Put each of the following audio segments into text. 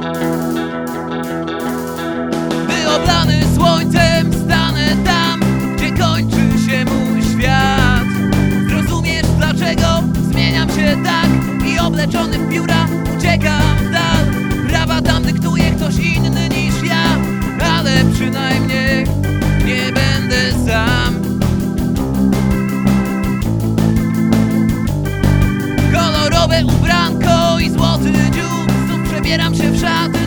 Música ubieram się w szaty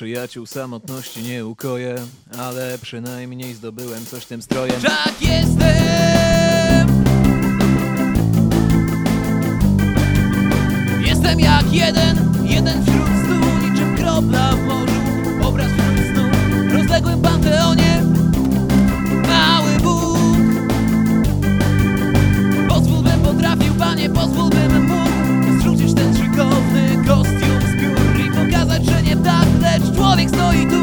przyjaciół samotności nie ukoję, ale przynajmniej zdobyłem coś tym strojem. Tak jestem! Jestem jak jeden, jeden wśród stu, niczym kropla w Sonic, so you do